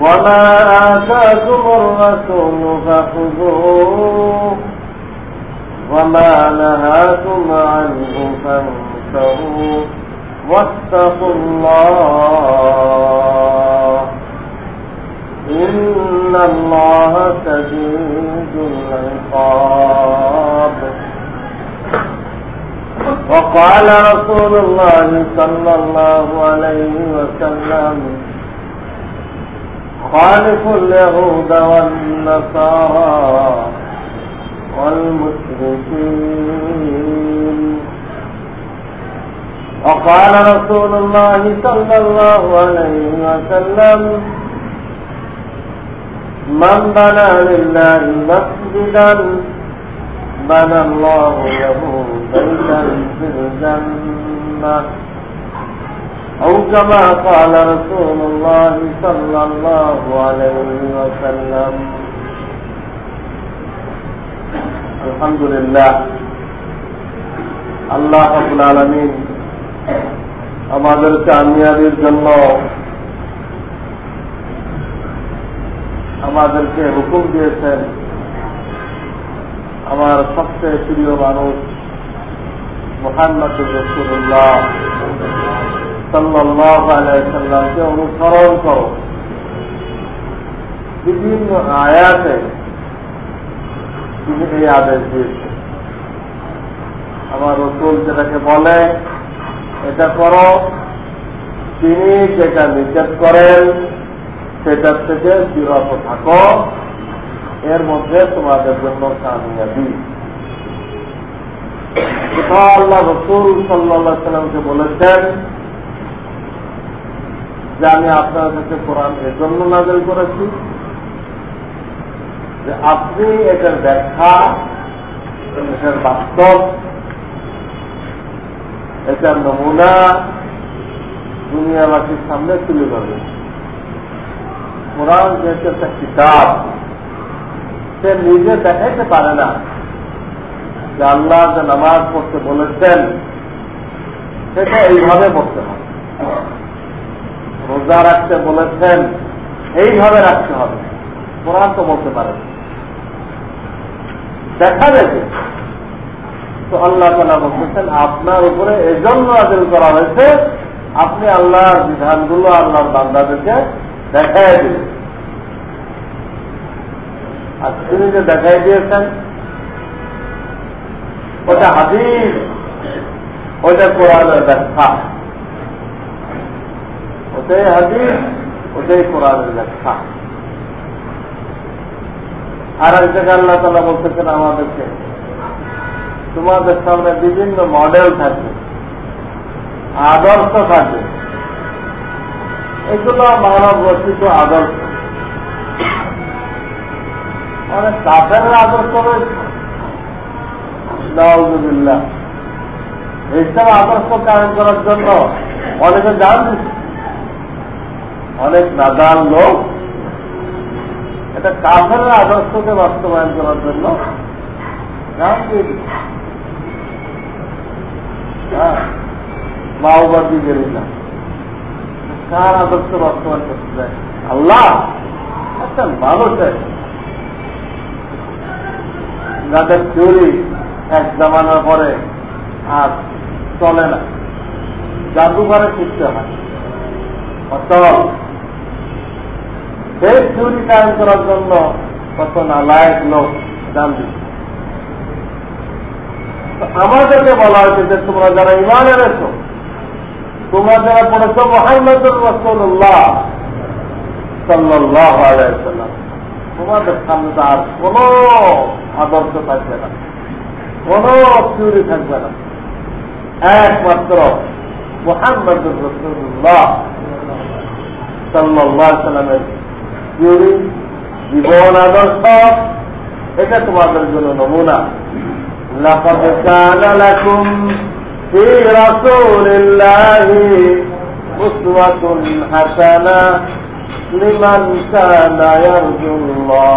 وما آتاكم الرسول فخذوه وما نهاكم عنه فانتهوا واتقوا الله إن الله شديد العقاب. وقال رسول الله صلى الله عليه وسلم خالف اليهود والنصارى والمشركين. وقال رسول الله صلى الله عليه وسلم من بنى لله مسجدا بنى الله له بيتا في الجنة. أو كما قال رسول الله صلى الله عليه وسلم الحمد لله আল্লাহ আবুল আলমিন আমাদের কামিয়াবির জন্য আমাদেরকে হুকুম দিয়েছেন আমার সবচেয়ে প্রিয় মানুষ মোহাম্মদ রসুল্লাহ সাল্লামকে অনুসরণ করো। বিভিন্ন আয়াতে তিনি এই আদেশ দিয়েছেন। আমার রসুল যেটাকে বলে, এটা করো। তিনি যেটা নিষেধ করেন, সেটার থেকে বিরত থাকো। এর মধ্যে তোমাদের জন্য কামিয়াবি। কোথাও আল্লাহ রসুল সাল্লা সাল্লামকে বলেছেন যে আমি আপনার কাছে কোরআন এর জন্য নাজল করেছি, যে আপনি এটার ব্যাখ্যা, এটার বাস্তব, এটার নমুনা দুনিয়াবাসীর সামনে তুলে ধরবে। কোরআন যেহেতু একটা কিতাব, সে নিজে দেখাইতে পারে না যে আল্লাহ যে নামাজ পড়তে বলেছেন, সেটা এইভাবে পড়তে হবে। রোজা রাখতে বলেছেন, এইভাবে রাখতে হবে। কোরআন তো বলতে পারে। দেখা যাবে তো আল্লাহ তালা বলতেছেন, আপনার উপরে এজন্য আদিল করা হয়েছে, আপনি আল্লাহর বিধানগুলো আল্লাহর বান্দাদেরকে দেখাই দিবেন আর তিনি যে দেখাই দিয়েছেন, ওটা হাদিস, ওটা কোরআনের ব্যাখ্যা। ওটাই হাদিস ওটাই কোরআনের ব্যাখ্যা আর এক জায়গায় আল্লাহ তালা বলতেছেন আমাদেরকে, তোমাদের সামনে বিভিন্ন মডেল থাকবে, আদর্শ থাকবে। এগুলো মানব রচিত আদর্শ। মানে কাফের আদর্শ রয়েছে। এইসব আদর্শ কায়ন করার জন্য অনেকে জান দিচ্ছে অনেক নাদান লোক। এটা কাফের আদর্শকে বাস্তবায়ন করার জন্য হ্যাঁ মাওবাদী গেরিলা কার আদর্শ বাস্তবায়ন করতে চায়? আল্লাহ। একটা মানুষের যাদের থিওরি এক জামানার পরে আর চলে না। জাদুঘরে শিখতে হয়। অচল সেই থিওরি কায়ন করার জন্য কত নালায়ক লোক জান আমাদেরকে বলা হয়েছে যে তোমরা যারা ইমান এনেছো, তোমরা যারা পড়েছো মোহাম্মদুর রসুল্লাহ সাল্লাহ তোমাদের সামনে তো আর কোন আদর্শ থাকবে না, কোন থিওরি থাকবে না। একমাত্র মোহাম্মদুর রসুল্লাহ সাল্লাহ সাল্লামের থিওরি জীবন আদর্শ এটা তোমাদের জন্য নমুনা لقد كان لكم في رسول الله أسوة حسنة لمن كان يرجو الله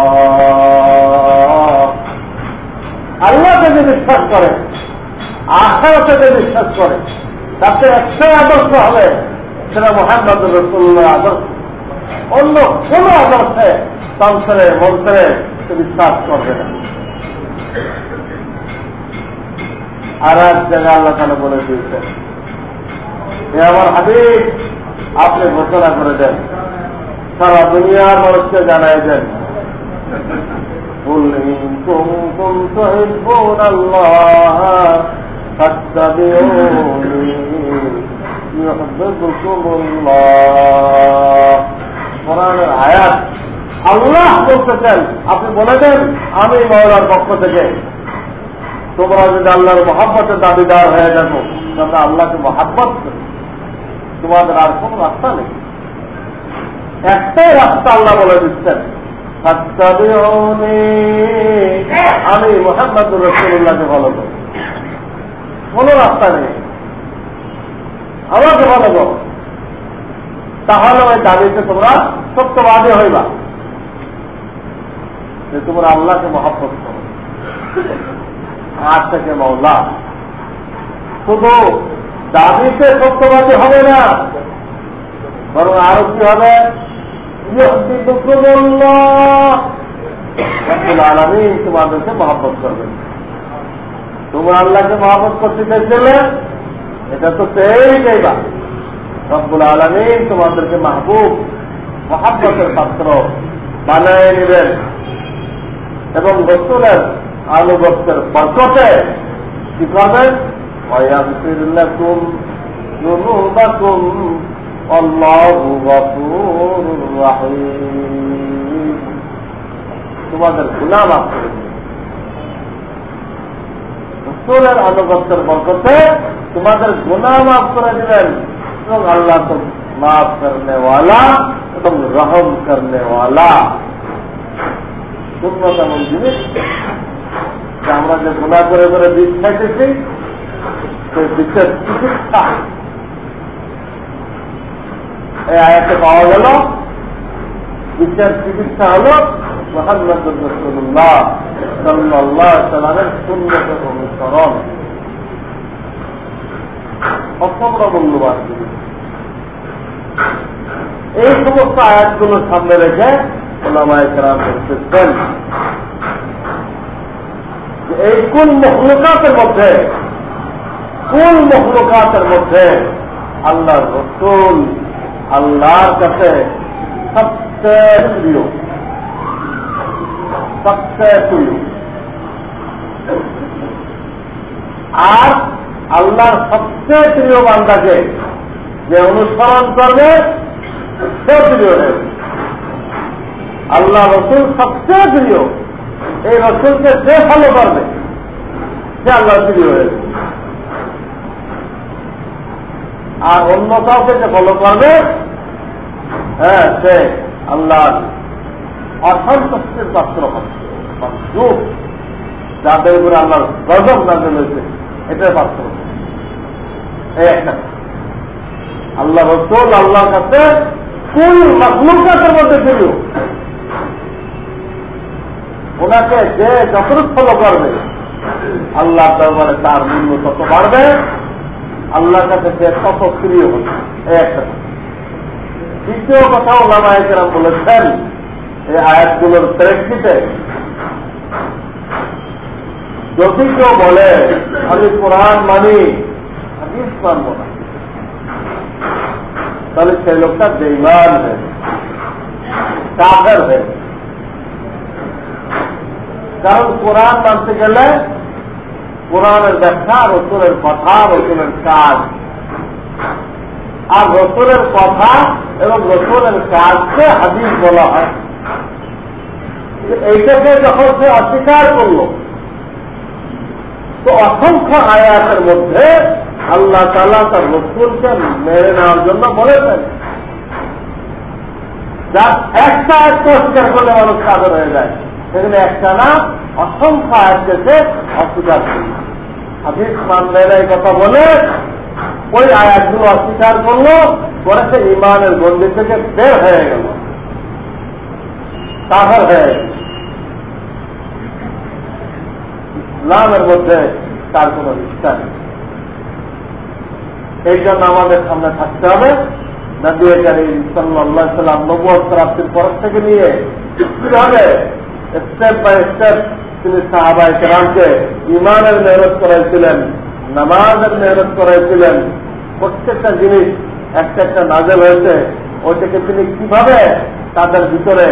আল্লাহ যদি বিশ্বাস করে আখারতে যদি বিশ্বাস করে তাতে একটাই আদর্শ হবে সেটা মোহাম্মদ রসুল্লাহ আদর্শ অন্য কোন আদর্শে তন্ত্রে মন্ত্রে বিশ্বাস করবে না আর এক জায়গায় আল্লাহ তালা বলে দিয়েছেন এ আমার হাবিব আপনি ঘোষণা করে দেন সারা দুনিয়ার মানুষকে জানাই দেন قل إن كنتم تحبون الله فاتبعوني يحببكم الله কোরআনের আয়াত আল্লাহ বলতেছেন। আপনি বলে দেন, আমি মৌলার পক্ষ থেকে। তোমরা যদি আল্লাহর মহাব্বতের দাবিদার হয়ে যাব তাহলে আল্লাহকে মহাব্বত তোমাদের আর কোন রাস্তা নেই। একটাই রাস্তা আল্লাহ বলে দিচ্ছেন। আমি মোহাম্মদ রসুল্লাহকে ভালো করি কোন রাস্তা নেই। আমাকে ভালো করো। তাহলে ওই দাবিতে তোমরা সত্যবাদী হইবা। যে তোমরা আল্লাহকে মহাব্বত করো। আর থেকে মৌলা। শুধু দাবিতে সত্যবাদী হবে না, বরং আরও কি হবে? আলমী তোমাদেরকে মহাব্বত করবে তোমরা আল্লাহকে মহাব্বত করতে চাইছিলে, এটা তো সেই যাইবা রব্বুল আলমিন তোমাদেরকে মাহবুব, মহাব্বতের পাত্র বানায় নেবেন। এবং রসুলের আনুগত্যের বরকতে কি করবেন তোমাদের গুলাম আসবে রসুলের আনুগত্যের বরকতে তোমাদের গুণা মাফ করে দিলেন এবং আল্লাহ তো মাফ করনে ওয়ালা এবং রহম ওয়ালা। শূন্য জিনিস। আমরা যে গুণা করে করে বিষ খাইতেছি, সেই বিষের চিকিৎসা। এই আয়াতে পাওয়া গেল, বিষের চিকিৎসা হল মোহাম্মদ রসুল্লাহ অনুসরণ। অসম্ভব মূল্যবান এই সমস্ত আয়াতগুলো সামনে রেখে এই কোন মহলকাতের মধ্যে, কোন মহলকাতের মধ্যে আল্লাহ রসুল আল্লাহর কাছে সবচেয়ে প্রিয়? সবচেয়ে প্রিয়। আর আল্লাহর সবচেয়ে প্রিয় বান্দাকে যে অনুসরণ করবে, সে প্রিয় হয়ে আল্লাহ রসুল সবচেয়ে প্রিয়। এই রসুলকে যে ফলো করবে, সে আল্লাহ প্রিয় হয়েছে আর অন্য কাউকে যে ফলো করবে হ্যাঁ সে আল্লাহ অসন্তুষ্টের পাত্র হবে। যাদের উপরে আল্লাহর গজব হয়েছে এটার পাত্র একটা আল্লাহ রসুল আল্লাহর কাছে কোন মখলুকাতের মধ্যে প্রিয় ওনাকে যে যতটুক ফলো করবে আল্লাহ দরবারে তার মূল্য তত বাড়বে, আল্লাহর কাছে সে তত প্রিয় হবে। একটা দ্বিতীয় কথা ওলামা একরাম বলেছেন, এই আয়াতগুলোর প্রেক্ষিতে, যদি কেউ বলে, আমি কোরআন মানি মানব না। তাহলে সেই লোকটা বেইমান হয়ে কাফের হয়ে কারণ কোরআন মানতে গেলে কোরআনের ব্যাখ্যা, রসুলের কথা, রসুলের কাজ। আর রসুলের কথা এবং রসুলের কাজকে হাদিস বলা হয়। এইটাকে যখন সে অস্বীকার করল, তো অসংখ্য আয়াতের মধ্যে আল্লাহ তালা তার রসুলকে মেরে নেওয়ার জন্য বলেছেন। যার একটা আয়াতকে অস্বীকার করলে মানুষ কাজর হয়ে যায়। সেখানে একটা না, অসংখ্য আয়াতকে অস্বীকার করল হাদিস মানবে না এই কথা বলে, ওই আয়াতগুলো অস্বীকার করল পরে সে ইমানের গন্ডি থেকে বের হয়ে গেল। কাফের হয়ে গেল। ইসলামের মধ্যে তার কোন ইচ্ছা নেই। এই জন্য আমাদের সামনে থাকতে হবে। নদী সাল্লাহ সাল্লাম প্রাপ্তির পর থেকে নিয়ে কীভাবে স্টেপ বাই স্টেপ তিনি সাহাবাই কেরামকে ইমানের মেহনত করাইছিলেন, নামাজের মেহনত করাইছিলেন। প্রত্যেকটা জিনিস একটা একটা নাজেল হয়েছে। ওইটাকে তিনি কীভাবে তাদের ভিতরে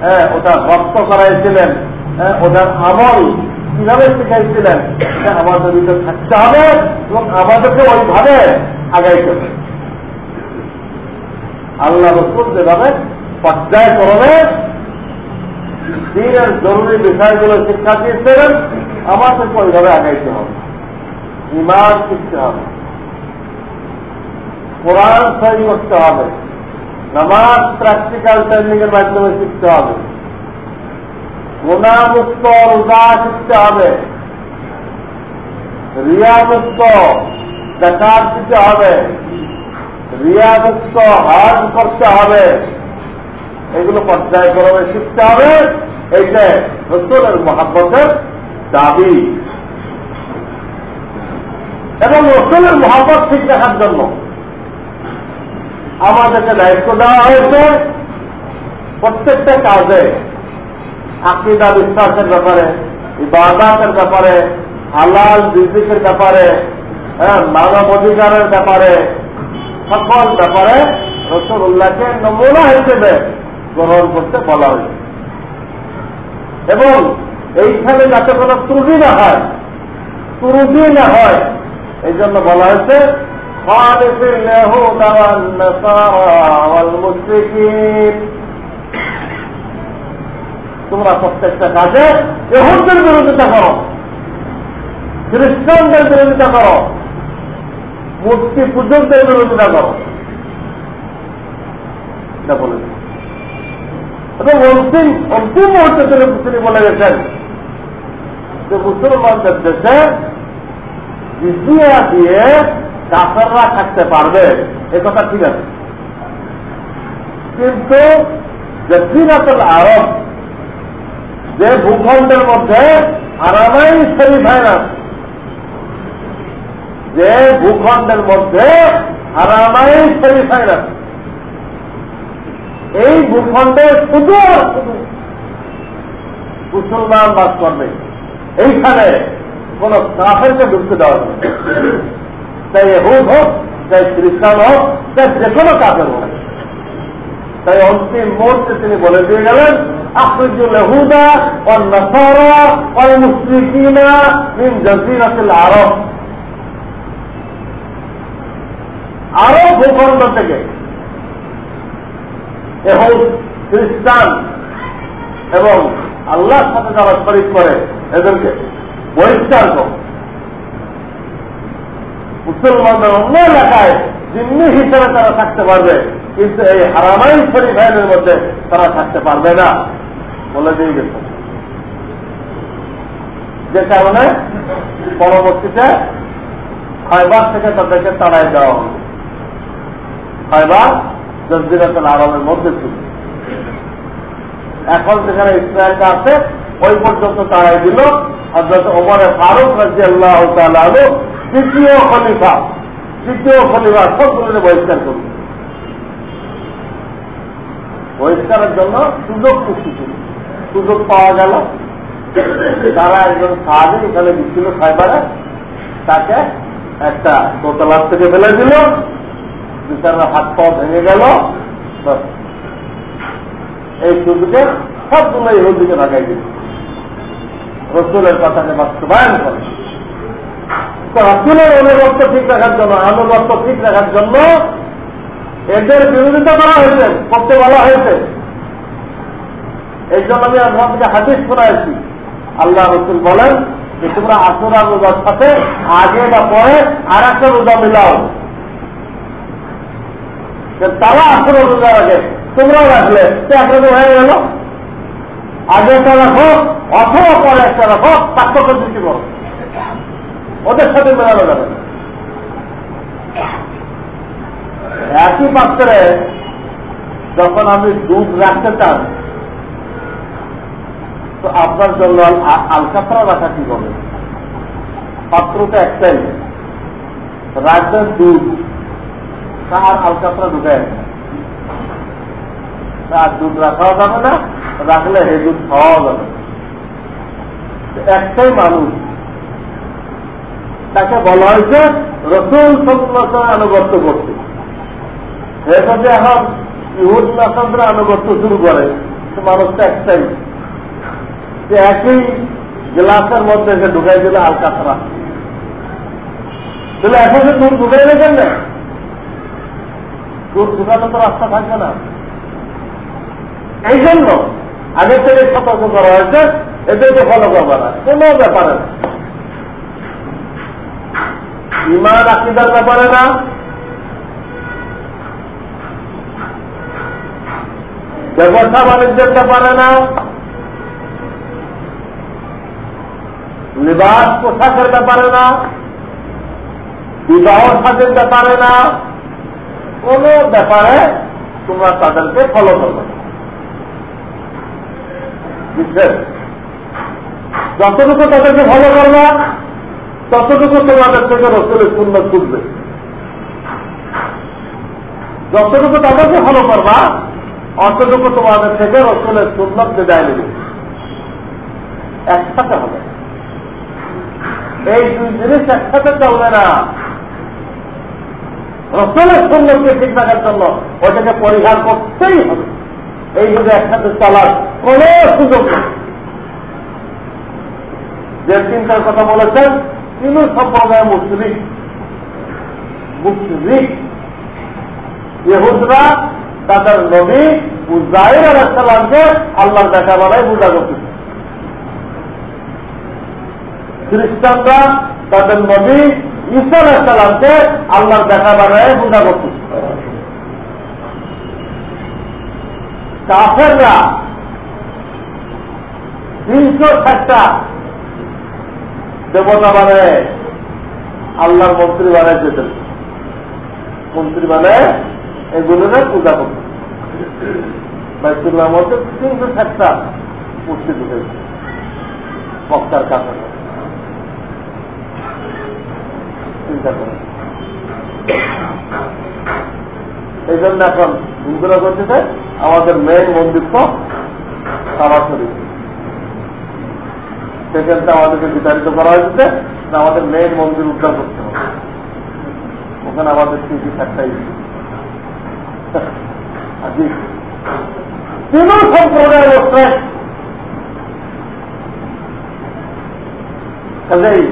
হ্যাঁ ওটা রক্ত করাইছিলেন হ্যাঁ ওটার আমল কীভাবে শিখাইছিলেন? আমাদের ভিতরে থাকতে হবে এবং আমাদেরকে ওইভাবে আগাইতে হবে। আল্লাহ রসুল যেভাবে পর্যায়ক্রমে দিনের জরুরি বিষয়গুলো শিক্ষা দিয়েছিলেন, আমাদেরকে ওইভাবে আগাইতে হবে। ইমান শিখতে হবে। কোরআন সহি করতে হবে। নামাজ প্র্যাকটিক্যাল ট্রেনিং এর মাধ্যমে শিখতে হবে। গুণামুক্ত রোজা শিখতে হবে রিয়ামুক্ত দেখার দিতে হবে রিয়ামুক্ত হজ করতে হবে। এগুলো পর্যায়ক্রমে শিখতে হবে, এইটা রসুলের মহাব্বতের দাবি। এবং রসুলের মহাব্বত ঠিক রাখার জন্য আমাদেরকে দায়িত্ব দেওয়া হয়েছে প্রত্যেকটা কাজে। আকিদা বিশ্বাসের ব্যাপারে, ইবাদাতের ব্যাপারে, হালাল বিজিকের ব্যাপারে হ্যাঁ মানব অধিকারের ব্যাপারে, সকল ব্যাপারে রসুল্লাহকে নমুনা হিসেবে গ্রহণ করতে বলা হয়েছে। এবং এইখানে যাতে কোনো ত্রুটি না হয়, ত্রুটি না হয়, এই জন্য বলা হয়েছে তোমরা প্রত্যেকটা কাজে এহুদের বিরোধিতা করো। খ্রিস্টানদের বিরোধিতা করো। মূর্তি পূজকদের বিরোধিতা করো। এটা বলেছে এবং অন্তিম অন্তিম মুহূর্তে তিনি তিনি বলে গেছেন যে মুসলমানদের দেশে জিজিয়া দিয়ে কাফেররা থাকতে পারবে। এ কথা ঠিক আছে। কিন্তু জসিনাতুল আরব যে ভূখণ্ডের মধ্যে আরামাই শরীফ হয় যে ভূখণ্ডের মধ্যে আরামাই শরীফ হয় না এই ভূখণ্ডে শুধু মুসলমান বাস করবে। এইখানে কোন কাফেরকে ঢুকতে দেওয়া হবে চাই হুদ হোক, চাই খ্রিস্টান হোক তাই যে কোনো কাফের হোক। তাই অন্তিম মুহূর্তে তিনি বলে দিয়ে গেলেন ভূখণ্ড থেকে। এহুদ খ্রিস্টান এবং আল্লাহর সাথে যারা শরিক করে, এদেরকে বহিষ্কার কর। মুসলমানদের অন্য এলাকায় জিম্মি হিসেবে তারা থাকতে পারবে, কিন্তু এই হারামাই শরীফ আইনের মধ্যে তারা থাকতে পারবে না। বলে দিয়ে গেছে। যে কারণে পরবর্তীতে খয়বার থেকে তাদেরকে তাড়াই দেওয়া হবে খয়বার জজিরাতের আরবের মধ্যে ছিল। এখন যেখানে ইসরায়েলটা আছে, ওই পর্যন্ত তারাই দিল। হজরত ওমরে ফারুক রাজি আল্লাহ তালু তৃতীয় খলিফা তৃতীয় খলিফা সবগুলো বহিষ্কার করল। বহিষ্কারের জন্য সুযোগ সৃষ্টি ছিল সুযোগ পাওয়া গেল। তারা একজন সাহাবি, এখানে দিচ্ছিল সাইবারে, তাকে একটা দোতলার থেকে ফেলে দিল। বিচারের হাত পা ভেঙে গেল। এই সুযোগে সবগুলো ইহুদিকে ঢাকাই দিল। রসুলের কথাকে বাস্তবায়ন করে। রসুলের অনুগত্য ঠিক রাখার জন্য, আনুগত্য ঠিক রাখার জন্য এদের বিরোধিতা করা হয়েছে, করতে বলা হয়েছে। এই জন্য আমি আপনাদেরকে হাদিস শোনাইছি। আল্লাহ রসুল বলেন যে তোমরা আসরা রোজার সাথে আগে বা পরে আর একটা রোজা মিলাও। তারা আসরা রোজা রাখে, তোমরাও রাখলে একটা হয়ে গেল। আগে একটা রাখো, অথবা পরে একটা রাখো, পার্থক্য সৃষ্টি করো ওদের সাথে মেলানো যাবে একই পাত্রে যখন আমি দুধ রাখতে চান তো আপনার জন্য আলকাতরা রাখা কি হবে? পাত্রটা একটাই। রাখবেন দুধ। তার আলকাতরা ঢুকে তার দুধ রাখাও যাবে না, রাখলে হে দুধ খাওয়াও যাবে একটাই মানুষ, তাকে বলা হয়েছে রসুল সন্ত্রাস আনুগত্য করতে। সে যদি এখন ইহুদ নাসানরা আনুগত্য শুরু করে মানুষটা একটাই। যে একই গ্লাসের মধ্যে সে ঢুকাই দিলে আলকাতরা। তাহলে এখন সে দুধ ঢুকাই রেখেন না দুধ ঢুকানো তো রাস্তা থাকবে না। এই জন্য আগে থেকে সতর্ক করা হয়েছে এদেরকে ফলো করবে না, কোনো ব্যাপারে না। ইমান আকিদার ব্যাপারে না। ব্যবসা বাণিজ্যের ব্যাপারে না। লিবাস পোশাকের ব্যাপারে না, বিবাহ সাজের ব্যাপারে না, কোন ব্যাপারে তোমরা তাদেরকে ফলো করবে যতটুকু তাদেরকে ফলো করবা, ততটুকু তোমাদের থেকে রসুলের শূন্য তুলবে। যতটুকু তাদেরকে ফলো করবা, অতটুকু তোমাদের থেকে রসুলের সুন্নত বিদায় নেবে। একসাথে হবে। এই দুই জিনিস একসাথে চলবে না। রসলের সুন্দরকে ঠিক রাখার জন্য ওটাকে পরিহার করতেই হবে। এই যুগে একসাথে চলার কোন সুযোগ নেই। যে চিন্তার কথা বলেছেন তিনি সম্প্রদায় মুসলিম মুসলিম। ইহুদরা তাদের নবী উজাইর আলাহামকে আল্লাহর দেখা বানায় পূজা করতেছে। খ্রিস্টানরা তাদের নবী ঈসা আলাহামকে আল্লাহর দেখা বানায় পূজা করতেছে কাফেররা তিনশো ষাটটা দেবতা বানায় আল্লাহর মন্ত্রী বানায় যেতেন মন্ত্রী বানায় এগুলো পূজা করত। বাইতুল্লাহ মধ্যে তিনশো ষাটটা মূর্তি ঢুকে বক্তার কাছে চিন্তা করে। এই জন্য এখন হিন্দুরা করতেছে আমাদের মেন মন্দির তো সরাসরি সেখানটা আমাদেরকে বিতাড়িত করা হয়েছে আমাদের মেন মন্দির উদ্ধার করতে হবে। ওখানে আমাদের তিনটি চারটাই তিন সম্প্রদায়ের বসে কাজেই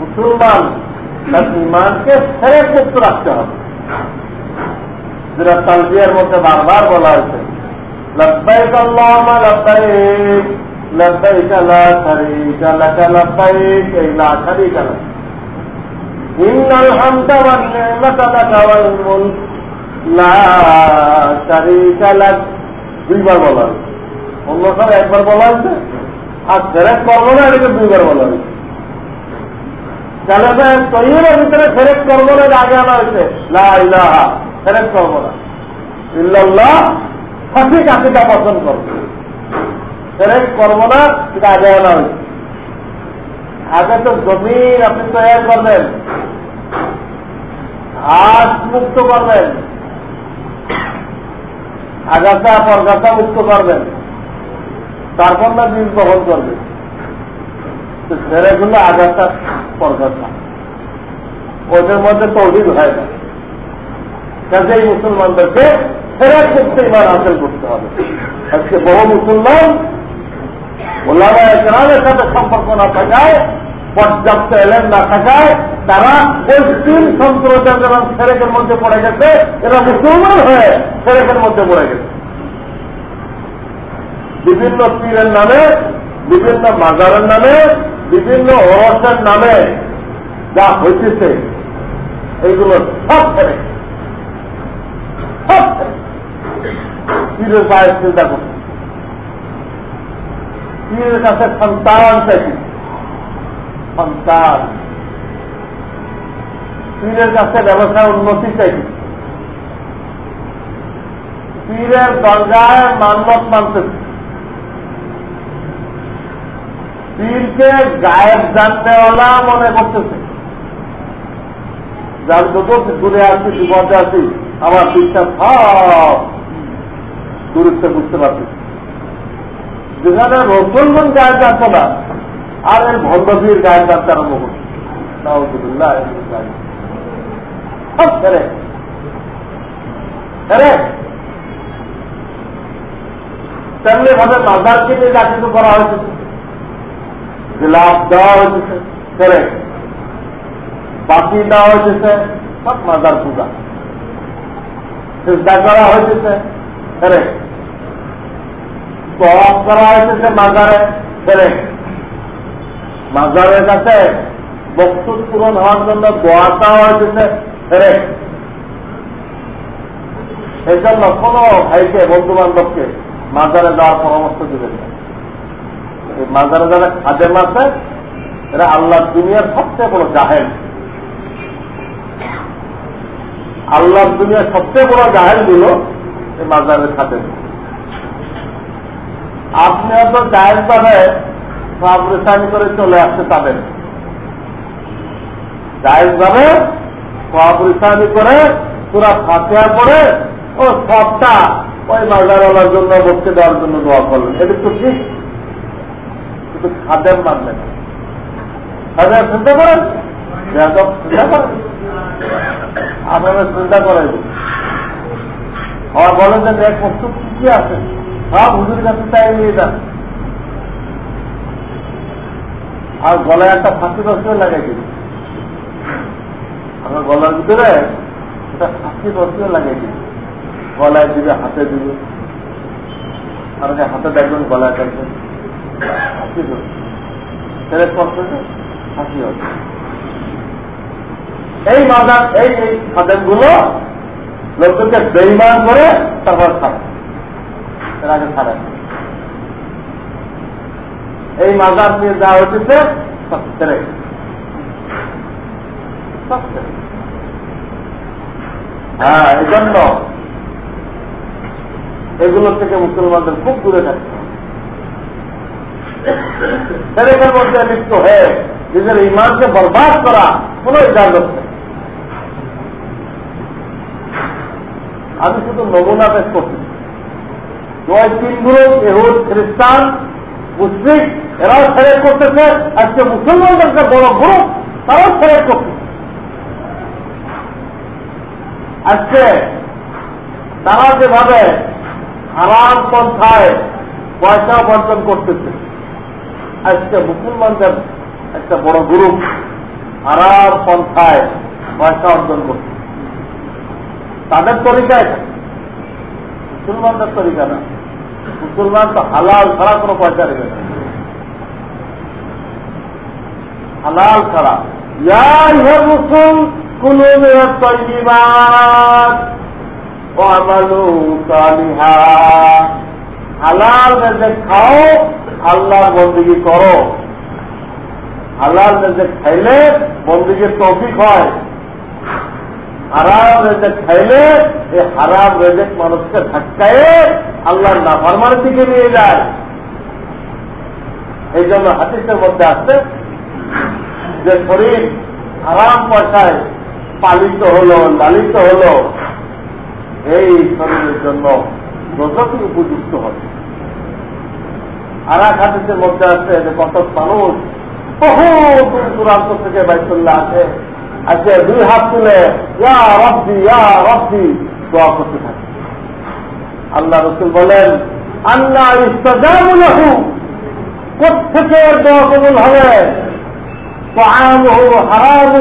মুসলমান তার ইমানকে ফেরেক মুক্ত রাখতে হবে। যেটা তালবিয়ার মধ্যে বারবার বলা হয়েছে। ইন্নাল হামদা নি'মাতা লা দুইবার বলা হয়েছে। অন্য সব একবার বলা হয়েছে, আর ফেরেক করব না, এটাকে দুইবার বলা হয়েছে। তাহলে তৈরির ভিতরে ফেরেক করব না আগে আনা হয়েছে। ফেরেক করব না ইল্লাল্লাহ, সঠিক আকিদা পছন্দ করবে সেরে করব না সেটা আগে আনা হয়েছে। আগে তো জমিন আপনি তৈরি করবেন। হাত মুক্ত করবেন। আগাছা, পরগাছা মুক্ত করবেন। তারপর না বীজ বহন করবে ছেলেগুলো পরগাছা। ওদের মধ্যে হয় না। মুসলমানদেরকে করতে হাসিল করতে হবে। আজকে বহু মুসলমান ওলামা একরামের সাথে সম্পর্ক না থাকায়, পর্যাপ্ত এলেন না থাকায়, তারা তিন সম্প্রদায় এবং ফেরেকের মধ্যে পড়ে গেছে, এরা মুসলমান হয়ে ফেরেকের মধ্যে পড়ে গেছে। বিভিন্ন পীরের নামে, বিভিন্ন মাজারের নামে বিভিন্ন অরসের নামে যা হইতেছে এইগুলো সব ফেরে সব পীরের চিন্তা করছে পীরের কাছে সন্তান চাইছি। সন্তান। পীরের কাছে ব্যবসায় উন্নতি চাইছি। পীরের দরজায় মান্যত মানতেছে। পীরকে গায়েব জানতেওয়ালা মনে করতেছে। যার যত দূরে আসছি বিপদে আছি, আমার বিশ্বাস সব দূরত্বে বুঝতে পারছি। যেখানে রসুলগুন গায়ে জানতো না আর এই ভণ্ডবীর গায়ে জানতে আরম্ভ করছে। তেমনি ভাবে মাজারকে নিয়ে যা করা হয়েছে গিলাপ দেওয়া হয়েছে ছেড়ে বাকি দেওয়া হয়েছে সব মাজার পূজা। চিন্তা করা হয়েছে ছেড়ে তফ করা হয়েছে মাজারে ছেড়ে মাজারের কাছে বক্তব্য পূরণ হওয়ার জন্য দোয়া চাওয়া হয়েছে ছেড়ে এই জন্য কোনো ভাইকে বন্ধু বান্ধবকে মাজারে যাওয়ার পরামর্শ দিবেন না। এই মাজারে যারা খাদেম আছে এরা আল্লাহ দুনিয়ার সবচেয়ে বড় জাহেল। আল্লাহ দুনিয়ার সবচেয়ে বড় জাহেল দিল এই মাজারের খাদেম। আপনি হয়তো জাহেজ ভাবে সব রেসানি করে চলে আসতে পারেন জাহেজ ভাবে সব রেসানি করে পুরা ফাঁকিয়া পড়ে ও সবটা ওই মাজারওয়ালার জন্য বসতে দেওয়ার জন্য দোয়া করলেন। এটা তো ঠিক কিন্তু খাদেম মানলেন খাদেম চিন্তা করেন? চিন্তা করেন? আপনারা চিন্তা করেন। আমার বলেন যে এক বস্তু কি কি আছে? সব হুজুর কাছে তাই নিয়ে যান। আর গলায় একটা ফাঁসি রসিও লাগাই দিন। আমার গলার ভিতরে একটা ফাঁসি রসিও লাগাই দিন। গলায় দিবে, হাতে দিবে। আর হাতে দেখবেন, গলায় দেখবেন। হাসি ছেলে কষ্ট হবে। এই মাদার, এই এই খাদেনগুলো লোকদেরকে বেইমান করে তারপর খাবে এর ছাড়ে এই মাদার নিয়ে যা হচ্ছে ছেড়ে ছেড়ে হ্যাঁ এই জন্য এগুলো থেকে মুসলমানদের খুব দূরে থাকতে ছেলেদের মধ্যে লিপ্ত হয়ে নিজের ইমানকে বরবাদ করা কোন ইজাজত নেই। আমি শুধু নমুনা পেশ করছি। ওই তিনগুলো এহুদ খ্রিস্টান মুসলিম এরাও ছেড়ে করতেছে। আজকে মুসলমানদের একটা বড় গ্রুপ, তারাও ছেড়ে করতেছে আজকে তারা যেভাবে আরাম পন্থায় পয়সা উপার্জন করতেছে আজকে মুসলমানদের একটা বড় গ্রুপ হারাম পন্থায় পয়সা অর্জন করছে। তাদের তরিকা এটা। মুসলমানদের তরিকা না। মুসলমান তো হালাল ছাড়া কোনো পয়সা নেবে না। হালাল ছাড়া। ইয়া সালিহা। হালাল রেজে খাও, আল্লাহর বন্দিগি করো। হালাল রেজে খাইলে বন্দিগির তৌফিক হয়। হারাম রেজেক খাইলে এই হারাম রেজেক মানুষকে ধাক্কায় আল্লাহর নাফারমানের দিকে নিয়ে যায়। এই জন্য হাতিসের মধ্যে আছে যে শরীর হারাম পয়সায় পালিত হলো, লালিত হলো, এই শরীরের জন্য যতটুকু উপযুক্ত হবে আর এক হাদিসের মধ্যে আছে যে কত মানুষ বহু দূর দূরান্ত থেকে বাইতুল্লাহ আছে আজকে দুই হাত তুলে ইয়া রব্বি ইয়া রব্বি দোয়া করতে থাকে আল্লাহ রসুল বলেন আল্লাহ ইস্তাজামুলাহু কোথেকে দোয়া কবুল হবে طعامه حرام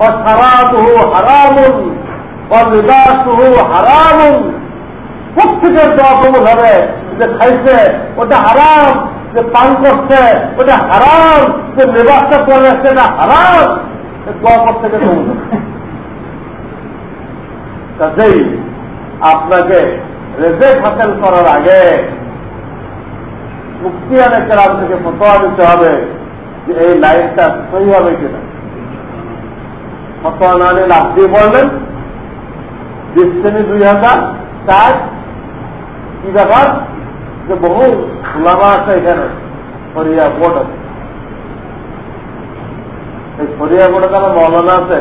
وشرابه حرام ولباسه حرام প্রত্যেকের দোয়া কবুল হবে যে খাইছে, ওটা হারাম, যে পান করছে, ওটা হারাম, যে লেবাসটা পরে সেটা হারাম দোয়া করতে গেলে কাজেই আপনাকে রেজেক হাসিল করার আগে মুক্তিয়ানের কেরাম থেকে ফটোয়া দিতে হবে যে এই লাইনটা সহি হবে কিনা। ফটোয়া না নিলে আপনি বলবেন, বিশ শ্রেণি দুই হাজার, চার কি ব্যাপার যে বহু লামা আছে এখানে সরিয়া বোর্ড আছে এই সরিয়া বোর্ডে যারা মৌলানা আছে।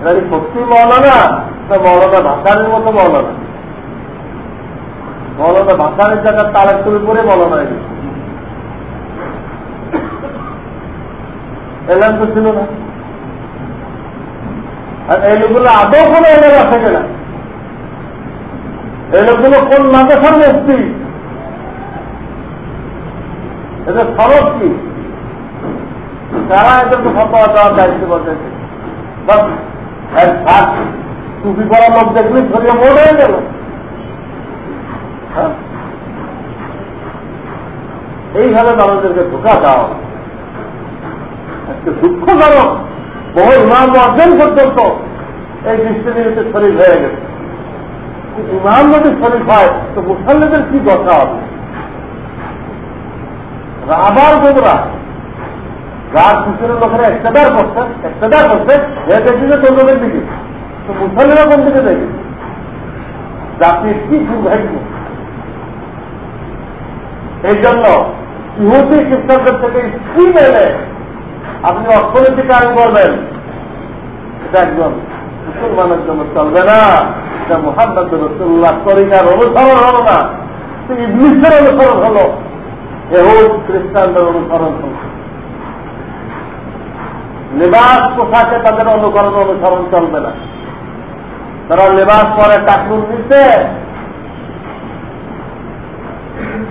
এরা কি সত্যি মৌলানা? না মৌলানা ভাষানের মতো মৌলানা? মৌলানা ভাষানের জায়গায় তালের তুলি করে মৌলানা হয়ে এলাম তো ছিল না। আর এই লোকগুলো আদৌ কোনো এলাকা আছে কিনা? এই লোকগুলো কোন মাদ্রাসার মুক্তি এদের খরচ কি? তারা এদেরকে ফতোয়া দেওয়ার দায়িত্ব বসেছে টুপি করা লোক দেখলি ছড়িয়ে মোড় হয়ে গেল। হ্যাঁ? এইভাবে মানুষদেরকে ধোকা দাও। আজকে দুঃখজনক, বহু ইমাম অর্জন পর্যন্ত এই দৃষ্টিতে শরীর হয়ে গেছে। ইমাম যদি শরীর হয়, তো মুসল্লিদের কি দশা হবে? আবার গোবরা যার পিছনের লোকেরা একটাদার করছে একটাদার করছে এ দেখছি যে দিকে। তো মুসল্লিরা কোন দিকে দেখে জাতির কি দুর্ভাগ্য? এই জন্য ইহুদি খ্রিস্টানদের থেকে কি মেলে। আপনি অর্থনৈতিক আইন করবেন। এটা একজন মুসলমানের জন্য চলবে না। এটা মোহাম্মদ রসুল্লাহ তরিকার অনুসরণ হলো না। ইংলিশের অনুসরণ হলো। এহুদ খ্রিস্টানদের অনুসরণ হলো। লেবাস পোশাকে তাদের অনুকরণ অনুসরণ চলবে না। তারা লেবাস পরে টাকুন নিচ্ছে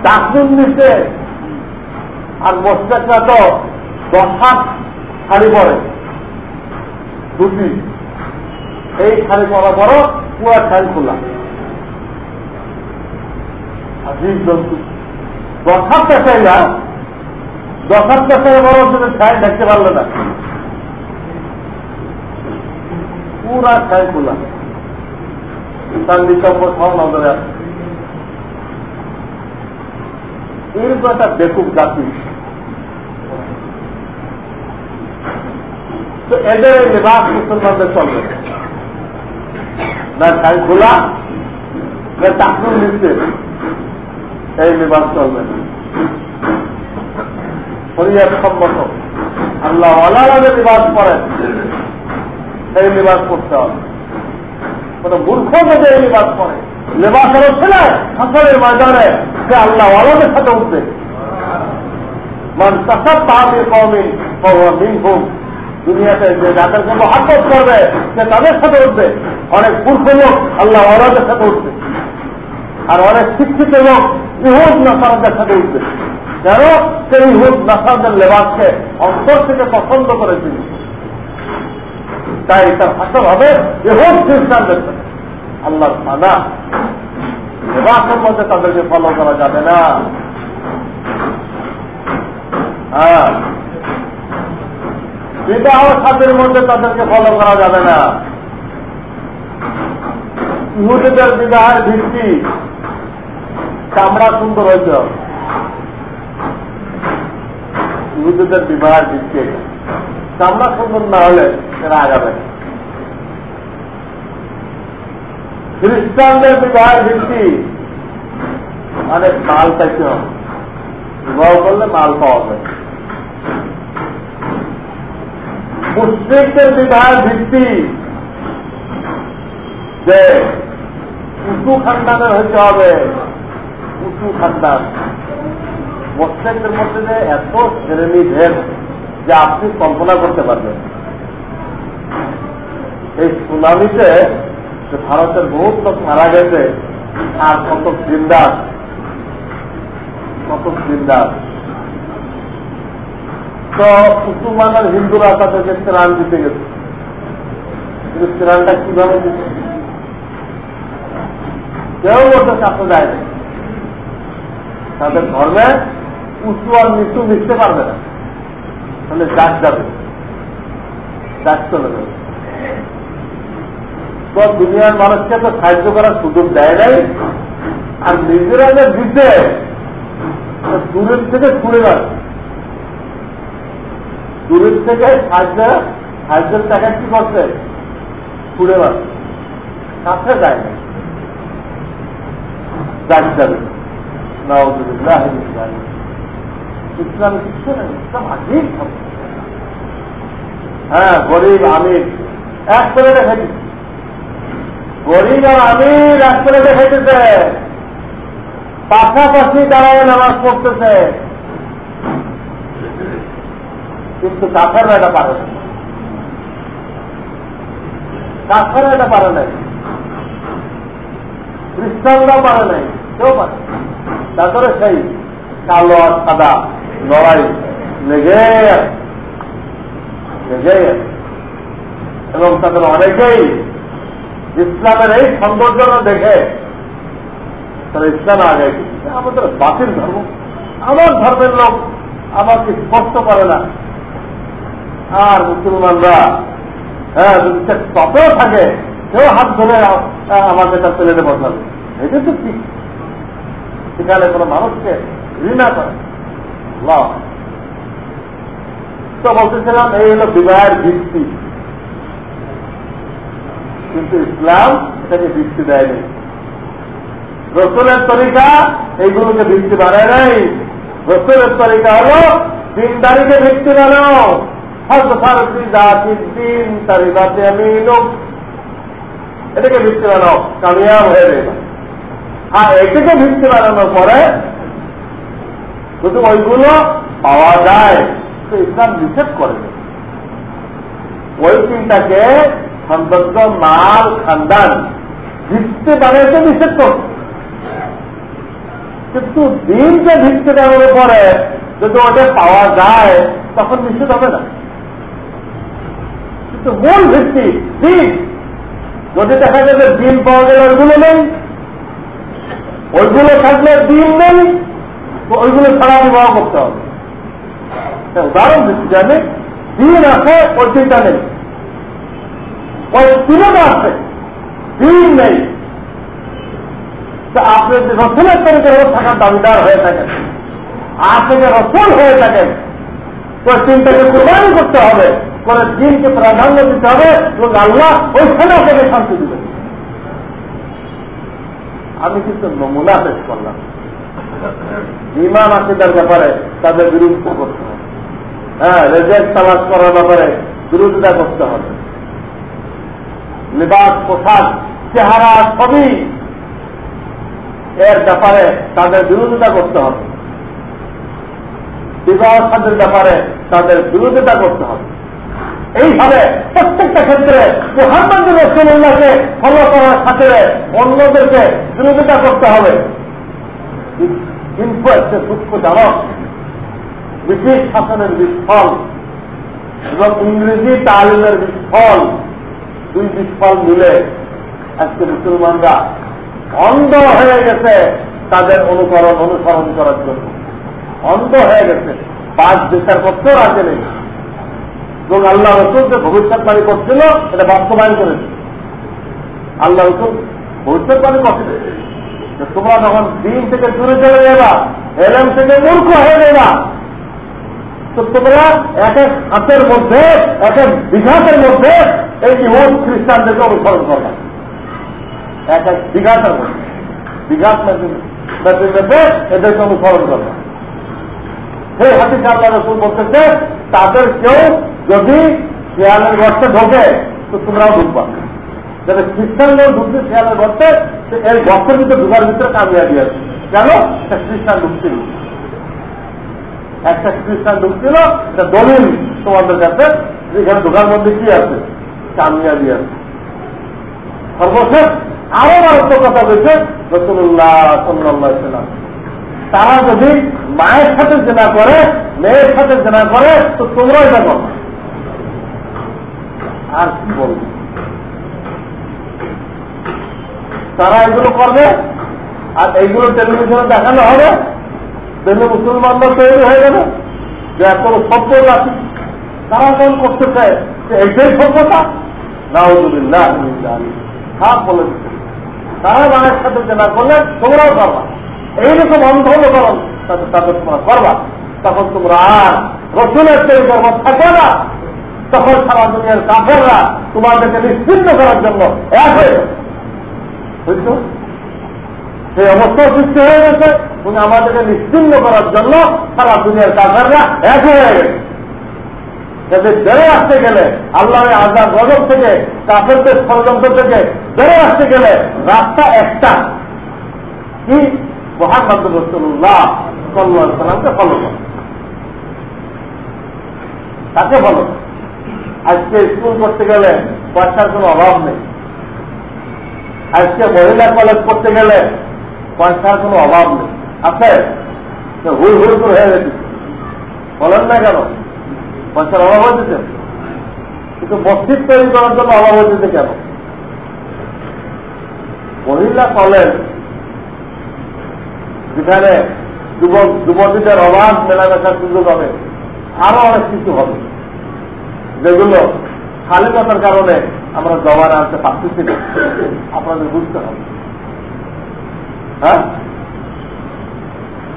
টাকুন নিচ্ছে আর মোস্টেকরা তো দশ হাত শাড়ি পরে। দুটি। এই শাড়ি পরা বড় পুরা শাড়ি খোলা বড় তুমি দেখতে পারলে পুরা শাড়ি খোলা। বেকুব জাতি। তো এদের এই লেবাস মুসলমানদের চলবে। না খোলা? না চাকরুন নিচ্ছে এই লেবাস চলবে সম্মত। আল্লাহ আলাদা লেবাস করেন। সেই লেবাস করতে হবে। কোন মূর্খ এই লেবাস করে লেবাসের হচ্ছে না হাসনের ময়দানে সে আল্লাহ আলাদের সাথে উঠবে। মান তাসাদ তাহাদের কমিন মিন হোক দুনিয়াতে যে যাদেরকে মহাব্বত করবে, সে তাদের সাথে উঠবে। অনেক মূর্খ লোক আল্লাহ আলাদের সাথে উঠবে। আর অনেক শিক্ষিত লোক ইহুদ নাসারদের সাথে উঠবে। কেন সেই ইহুদ নাসারদের লেবাসকে অন্তর থেকে পছন্দ করেছিল তাই তার হাসর হবে ইহুদ খ্রিস্টানদের সাথে। আল্লাহ মানা লেবাসের মধ্যে তাদেরকে ফলো করা যাবে না। হ্যাঁ। বিবাহ সাথের মধ্যে তাদেরকে ফলো করা যাবে না। ইহুদিদের বিবাহের ভিত্তি চামড়া সুন্দর হইতে ইহুদিদের বিবাহের ভিত্তি চামড়া সুন্দর না হলে এরা আগাবে খ্রিস্টানদের বিবাহের ভিত্তি মানে মাল চাইতে হবে। বিবাহ করলে মাল পাওয়া যায়। মুসলিমদের বিবাহের ভিত্তি যে উঁচু খানদানের হইতে হবে। উঁচু খানদান। মুসলিমদের মধ্যে যে এত শ্রেণি ভেদ যে আপনি কল্পনা করতে পারবেন। এই সুনামিতে ভারতের বহুত লোক মারা গেছে, আর কত জিন্দার কত জিন্দার তো মুসলমানের হিন্দুরা তাদেরকে ত্রাণ দিতে গেছে। কিন্তু ত্রাণটা কীভাবে দিতে কেউ বলতে কাছে যায় না। তাদের ধর্মে উঁচু আর নিচু মিশতে পারবে না। তাহলে যাক যাবে। যাক চলে যাবে। তো দুনিয়ার মানুষকে তো সাহায্য করার সুযোগ দেয় নাই। আর নিজেরা যে দিতে দূরের থেকে ছুড়ে যাবে দূরের থেকে সাহায্য সাহায্যের টাকা কি করছে? ছুড়ে যাবে কাছে যায় না। হ্যাঁ গরিব, আমির। গরিব আমির পাশাপাশি দাঁড়ায় নামাজ পড়তেছে। কিন্তু কাছের এটা পারে না। কাছের এটা পারে নাই। খ্রিস্টানরা পারে নাই, কেউ পারে তারপরে সেই কালো আর সাদা লড়াই লেগে লেগে এবং তাদের অনেকেই ইসলামের এই সৌন্দর্য দেখে তারা ইসলাম আগে আমাদের বাতিল ধর্ম। আমার ধর্মের লোক আমাকে স্পষ্ট করে না। আর মুসলমানরা হ্যাঁ যদি থাকে কেউ হাত ধরে আমাকে তার ছেলেতে বসাবে। এটা তো ঠিক। সেখানে কোনো মানুষকে ঘৃণা করে। তো বলতেছিলাম, এই হলো বিবাহের ভিত্তি। কিন্তু ইসলাম এটাকে ভিত্তি দেয়নি। রসুলের তরিকা এইগুলোকে ভিত্তি বানায় নাই। রসুলের তরিকা হলো দিনদারিকে ভিত্তি বানাও। এটাকে ভিত্তি কামিয়াব হয়ে যাবে আর এটাকে ভিত্তি বানানোর পরে ওইগুলো পাওয়া যায়, তো ইসলাম নিষেধ করে ওই চিন্তাকে সৌন্দর্য মাল খানদান ভিত্তি বানাইতে নিষেধ কিন্তু দিনকে ভিত্তি বানানোর পরে যদি ওটা পাওয়া যায়, তখন নিষেধ হবে না। কিন্তু মূল ভিত্তি, দিন। যদি দেখা যাবে দিন পাওয়া গেলে ওইগুলো নেই, ওইগুলো থাকলে দিন নেই ওইগুলো ছাড়া বিবাহ করতে হবে। উদাহরণ দিচ্ছি জানি দিন আছে, ওই দিনটা নেই। ওই দিনটা আছে, দিন নেই। আপনি যদি রসুলের তরিকে থাকার দাবিদার হয়ে থাকেন আর থেকে রসুল হয়ে থাকেন, তো চিন্তাকে কোরবানি করতে হবে। করে দিনকে প্রাধান্য দিতে হবে এবং আল্লাহ ওইখানে আপনাকে শান্তি দিবেন। আমি কিন্তু নমুনা পেশ করলাম। ইমান আকিদার ব্যাপারে তাদের বিরুদ্ধে করতে হবে। হ্যাঁ রেজেক্ট তালাশ করার ব্যাপারে বিরোধিতা করতে হবে। লিবাস, পোশাক, চেহারা ছবি এর ব্যাপারে তাদের বিরোধিতা করতে হবে। বিবাহ সাদের ব্যাপারে তাদের বিরোধিতা করতে হবে। এইভাবে প্রত্যেকটা ক্ষেত্রে মোহাম্মদ রসুল্লাহকে ফলো করার সাথে অন্যদেরকে বিরোধিতা করতে হবে। কিন্তু একটা সূক্ষ্মজনক ব্রিটিশ শাসনের বিস্ফল এবং ইংরেজি তালিমের বিস্ফল দুই বিস্ফল মিলে আজকে মুসলমানরা অন্ধ হয়ে গেছে তাদের অনুকরণ অনুসরণ করার জন্য। অন্ধ হয়ে গেছে। পাঁচ বিচার করতেও রাখে নেই এবং আল্লাহ রসুল যে ভবিষ্যৎবাণী করছিল, এটা বাস্তবায়ন করেছে। আল্লাহ রসুল ভবিষ্যৎবাণী করছিল। যে তোমরা যখন দিন থেকে দূরে চলে যাবা এলএম থেকে মূর্খ হয়ে যাবা, তো তোমরা এক এক হাতের মধ্যে, এক এক বিঘাতের মধ্যে এই ইহুদ খ্রিস্টানদেরকে অনুসরণ করবা। এক এক বিঘাতের মধ্যে। বিঘাত এদেরকে অনুসরণ করবে। সেই হাতি আল্লাহ রসুল বলতেছে, তাদের কেউ যদি শেয়ালের গর্তে ঢোকে, তো তোমরাও ঢুকবা। যাতে খ্রিস্টানরাও ঢুকছে, শেয়ালের গর্তে এই গর্তের ভিতরে ঢুকার ভিতরে কামিয়াবি আছে। কেন? একটা খ্রিস্টান ঢুকছিল। একটা খ্রিস্টান ঢুকছিল, এটা দলিল তোমাদের কাছে এখানে ঢোকার মধ্যে কি আছে? কামিয়াবি আছে। সর্বশেষ, আরও মারাত্মক কথা বলছে রসুল্লাহ সাল্লাম তারা যদি মায়ের সাথে জেনা করে, মেয়ের সাথে জেনা করে, তো তোমরা এটা করো আর কি বলব? তারা এগুলো করবে, আর এইগুলো টেলিভিশনে দেখানো হবে। দেখলে মুসলমানরা তৈরি হয়ে গেল যে এত সভ্য রাখি তারা কেমন করতে চায়? যে এইটাই সভ্যতা? নাউজুবিল্লাহ খাপ বলে দিচ্ছে। তারা মায়ের সাথে জেনা করলে তোমরাও করবা এইরকম অন্ধকরণ তাদের তোমরা করবা। তখন তোমরা আর রসুলের তৈরি করব থাকে না। তখন সারা দুনিয়ার কাফেররা তোমাদেরকে নিশ্চিন্ন করার জন্য এক হয়ে বুঝছ? সেই অবস্থা সৃষ্টি হয়ে গেছে। এবং আমাদেরকে নিশ্চিন্ন করার জন্য সারা দুনিয়ার কাফেররা এক হয়ে গেছে। যাতে বেড়ে আসতে গেলে আল্লাহর আজাদ গজব থেকে, কাফেরদের ষড়যন্ত্র থেকে বেড়ে আসতে গেলে রাস্তা একটা। কি? মোহাম্মদ রসুল্লাহ। সাল্লাহ সাল্লামকে ফলো করে? তাকে ফলো আজকে স্কুল করতে গেলে পয়সার কোনো অভাব নেই। আজকে মহিলা কলেজ করতে গেলে পয়সার কোনো অভাব নেই। আছে? হুল হুল করে হয়ে গেছে। বলেন না কেন? পয়সার অভাব হয়েছে? কিন্তু মসজিদ তৈরি করার জন্য অভাব হয়েছে কেন? মহিলা কলেজ যেখানে যুবক, যুবতীদের অভাব মেলামেশার সুযোগ হবে। আরও অনেক কিছু হবে। যেগুলো স্বাধীনতার কারণে আমরা জবান আনতে পারতেছি না। আপনাদের বুঝতে হবে। হ্যাঁ?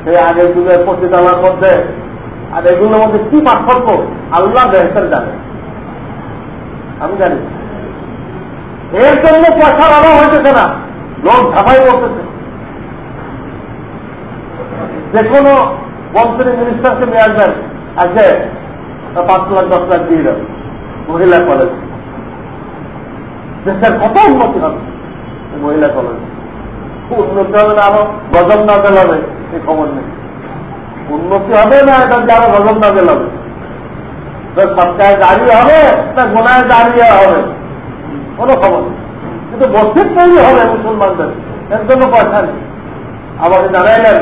সেই আগের যুগের পতিতালার মধ্যে, আর এগুলোর মধ্যে কি পার্থক্য? আল্লাহ বেহতের জানে। আমি জানি। এর জন্য পয়সার অভাব হইতেছে না। লোক ঝাঁপাই করতেছে যে কোনো মন্ত্রী মিনিস্টারকে নিয়ে আসবেন আজকে পাঁচ লাখ, দশ লাখ দিয়ে দেবে মহিলা কলেজ দেশের কত উন্নতি হবে মহিলা কলেজ উন্নতি হবে না আরও গজব না হবে এই খবর নেই। উন্নতি হবে না এটা যে আরও গজব না হবে? সরকার দাঁড়িয়ে হবে, না গোনায় দাঁড়িয়ে হবে? কোনো খবর কিন্তু মসজিদ তৈরি হবে মুসলমানদের, এর জন্য পয়সা নেই। আমাকে জানাইলেন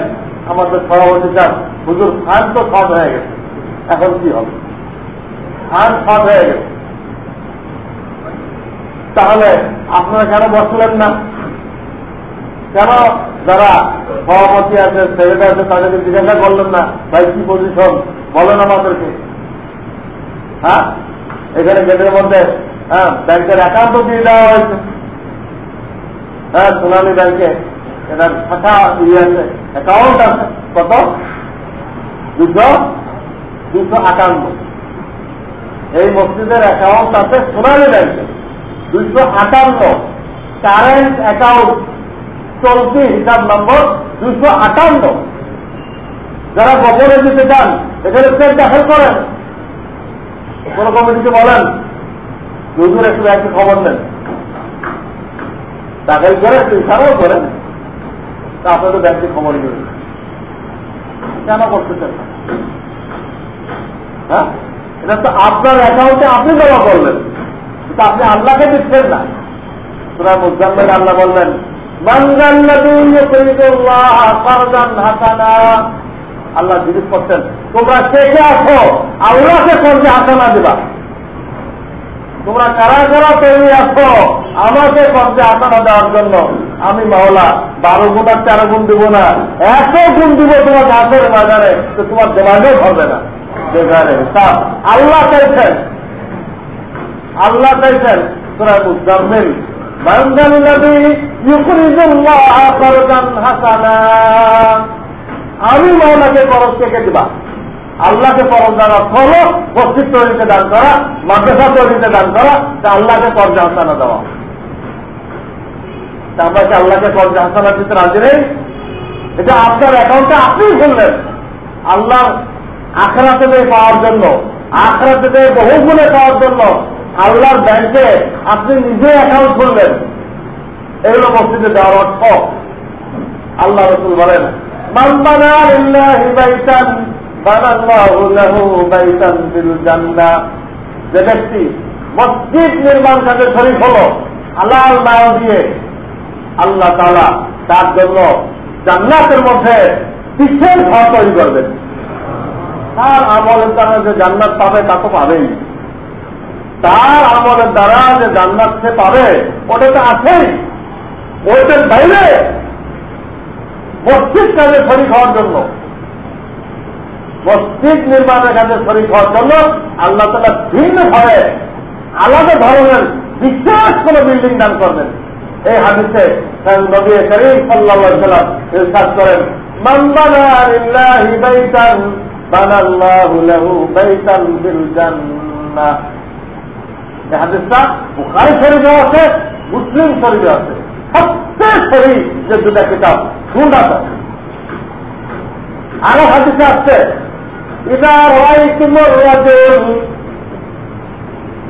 আমাদের সভাপতি চান। হুজুর খান তো সব হয়ে গেছে। এখন কি হবে? খান সব হয়ে গেছে। তাহলে আপনারা কেন বসলেন না? কেন যারা সভাপতি আছে, সেক্রেটারি আছে, তাদেরকে জিজ্ঞাসা করলেন না? ভাই, কি পজিশন বলেন আমাদেরকে। হ্যাঁ? এখানে গেটের মধ্যে হ্যাঁ ব্যাংকের অ্যাকাউন্ট দিয়ে দেওয়া হয়েছে। হ্যাঁ সোনালী ব্যাংকে এটার শাখা ইয়ে আছে। অ্যাকাউন্ট আছে কত? দুশো? দুশো আটান্ন এই মসজিদের অ্যাকাউন্ট আছে সোনালী ব্যাংকে। দুইশো আটান্ন কারেন্ট অ্যাকাউন্ট চলতি হিসাব নম্বর দুইশো আটান্ন যারা গোপনে দিতে চান, এখানে চেক দাখিল করেন। কোন কমিটিকে বলেন, হুজুর একটু একটু খবর নেন দাখিল করে ইশারাও করেন আপনাদের ব্যাংকে খবর নেবেন কেন করতেছেন হ্যাঁ? এটা তো আপনার অ্যাকাউন্টে আপনি জমা করলেন। কিন্তু আপনি আল্লাহকে দিচ্ছেন না। তোরা মুজাম্মেদ আল্লাহ বললেন আল্লাহ জিজ্ঞেস করছেন, তোমরা কে কে আছো? আল্লাহকে কর্জে হাসানা দিবা? তোমরা কারা কারা তৈরি আছো? আমাকে কর্জে হাসানা দেওয়ার জন্য। আমি মাওলা, বারো গুণ আর তেরো গুণ দিব না। এত গুণ দিব তোমার গাছের বাজারে তো তোমার জমানেও ধরবে না। বেকারে আল্লাহ চাইছেন। আল্লাহ চাইছেন। তোরা মুজাম্মিল আমি মৌলাকে খরচ থেকে দিবা। আল্লাহকে খরচ দ্বারা ফলো মসজিদ তৈরিতে দান করা, মাদ্রাসা তৈরিতে দান করা, তা আল্লাহকে কর্জা হাসানা দেওয়া আমরা কি আল্লাহকে কর্জে হাসানা দিতে রাজি নেই? এটা আপনার অ্যাকাউন্টে আপনিই খুললেন। আল্লাহ আখড়াতে পাওয়ার জন্য আখড়াতে বহু গুণে পাওয়ার জন্য আল্লাহর ব্যাংকে আপনি নিজে অ্যাকাউন্ট খুললেন। এগুলো মসজিদে দেওয়ার অর্থ। আল্লাহ রসুল বলেন যে ব্যক্তি মসজিদ নির্মাণ কাজে শরীর হল আল্লাহ মায়া দিয়ে আল্লাহ তালা তার জন্য জান্নাতের মধ্যে পিছের ঘর তৈরি করবেন তার আমলের দ্বারা যে জান্নাত পাবে তা তো পাবেই। তার আমলের দ্বারা যে জান্নাত সে পাবে, ওটা তো আছেই। ওইটার বাইরে মসজিদ কাজে শরীর হওয়ার জন্য মসজিদ নির্মাণের কাজে শরীর হওয়ার জন্য আল্লাহ তালা ভিন্ন ভাবে আলাদা ধরনের বিশেষ কোন বিল্ডিং দান করবেন। এই হাদিসে নবী করিম সাল্লাহ করেন মুসলিম শরীরে আছে। সবচেয়ে শরীর যে দুটা কিতাব শুনটা আরও হাদিসে আছে إذا رأيتم الرجل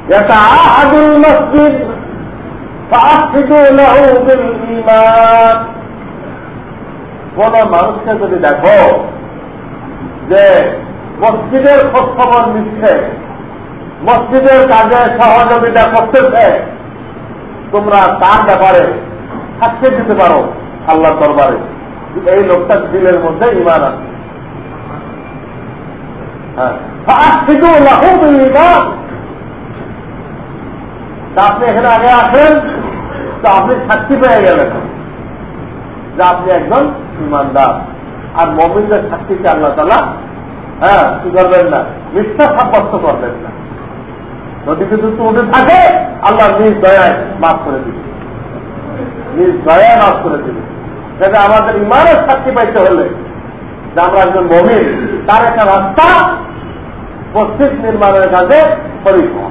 يتعاهد المسجد فأفسدوا له بالإيمان কোন মানুষকে যদি দেখো যে মসজিদের খোঁজখবর নিচ্ছে মসজিদের কাজে সহযোগিতা করতেছে তোমরা তার ব্যাপারে সাক্ষী দিতে পারো আল্লাহ দরবারে এই লোকটা দিলের মধ্যে ইমান আছে হ্যাঁ আপনি এখানে আগে আসেন, তো আপনি সাক্ষী পেয়ে গেলেন। যে আপনি একজন ইমানদার। আর মমিনদের সাক্ষীকে আল্লাহ তালা হ্যাঁ কি করবেন না? মিথ্যা সাব্যস্ত করবেন না। যদি কিছু উঠে থাকে, আল্লাহ নিজ দয়ায় মাফ করে দিবে নিজ দয়ায় মাফ করে দিবে সেটা আমাদের ইমানের সাক্ষী পাইতে হলে যে আমরা একজন মমিন, তার একটা রাস্তা মসজিদ নির্মাণের কাজে হওয়া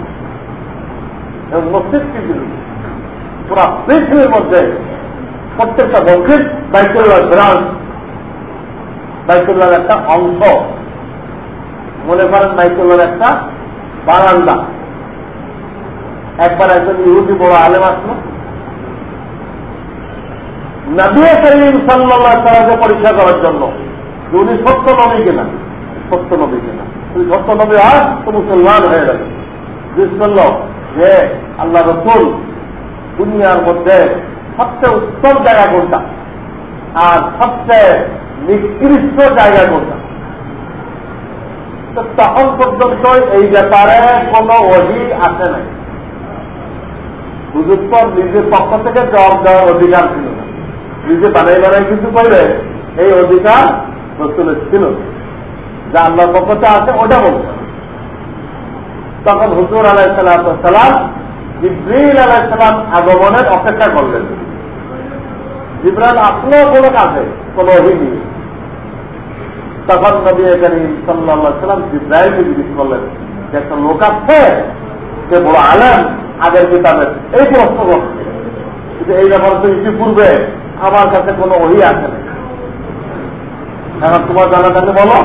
এবং মসজিদ কি পুরা পৃথিবীর মধ্যে প্রত্যেকটা মসজিদ বাইতুল্লাহ ব্রাঞ্চ বাইতুল্লাহর একটা অংশ। মনে করেন বাইতুল্লাহর একটা বারান্দা। একবার একজন ইহুদি বড় আলেম আসলো। নবিয়া করিম সাল্লাহ সালাকে পরীক্ষা করার জন্য। উনি সত্য নবী কিনা? সত্য নবী কিনা? যদি সত্য নবী হয় তো মুসলমান হয়ে যাবে জিজ্ঞেস যে আল্লাহ রসুল, দুনিয়ার মধ্যে সবচেয়ে উত্তম জায়গা কোনটা? আর সবচেয়ে নিকৃষ্ট জায়গা কোনটা? তখন পর্যন্ত এই ব্যাপারে কোন অহি আসে নাই। হুজুর তো নিজের পক্ষ থেকে জবাব দেওয়ার অধিকার ছিল না। নিজে বানাই বানাই কিছু করবে এই অধিকার রসুলের ছিল যা আল্লাহ পক্ষতে আছে, ওটা বলছে তখন হুজুর আলাইসালাম জিব্রিল আলাইসালাম আগমনের অপেক্ষা করলেন। জিব্রাল আসলো কোনো কাজে, কোনো অভিযোগ তখন নবী করিম সাল্লাম জিব্রাইলকে জিজ্ঞেস করলেন, যে একটা লোক আছে যে বড় আলেম, আগের কিতাবের। এই প্রশ্ন করছে এই ব্যাপারে তো ইতিপূর্বে আমার কাছে কোনো ওহি আছে না এখন তোমার জানা জানে বলো।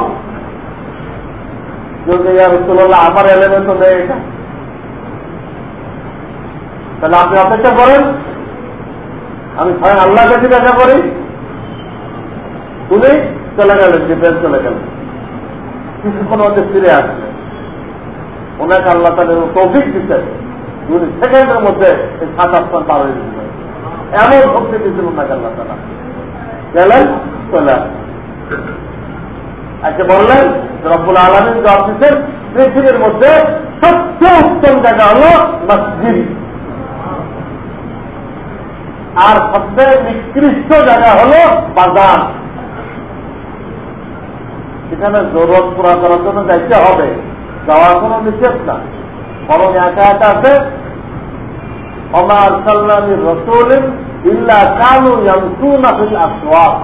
রসুল্লাহ আমার এলেমেন্ট তো নেই এটা। তাহলে আপনি অপেক্ষা করেন। আমি স্বয়ং আল্লাহ কাছে দেখা করি। তুমি চলে গেলেন, ডিফেন্স চলে গেলেন। কিছুক্ষণ মধ্যে ফিরে আসলে ওনাকে আল্লাহ তাদের তৌফিক দিতে উনি সেকেন্ডের মধ্যে এই সাত আসমান পার হয়ে দিতে এমন শক্তি দিচ্ছেন ওনাকে আল্লাহ তালা গেলেন, চলে একে বললেন, রব্বুল আলমিন জবাব দিচ্ছেন পৃথিবীর মধ্যে সবচেয়ে উত্তম জায়গা হল মসজিদ। আর সবচেয়ে নিকৃষ্ট জায়গা হল বাজার। সেখানে জরুরত পুরা করার জন্য যাইতে হবে। যাওয়ার কোন নিষেধ না। বরং একা একা আছে। অমার সাল্লামী রসুল ইল্লা কালু কানু ইয়ামসুনাফিল আসওয়াক।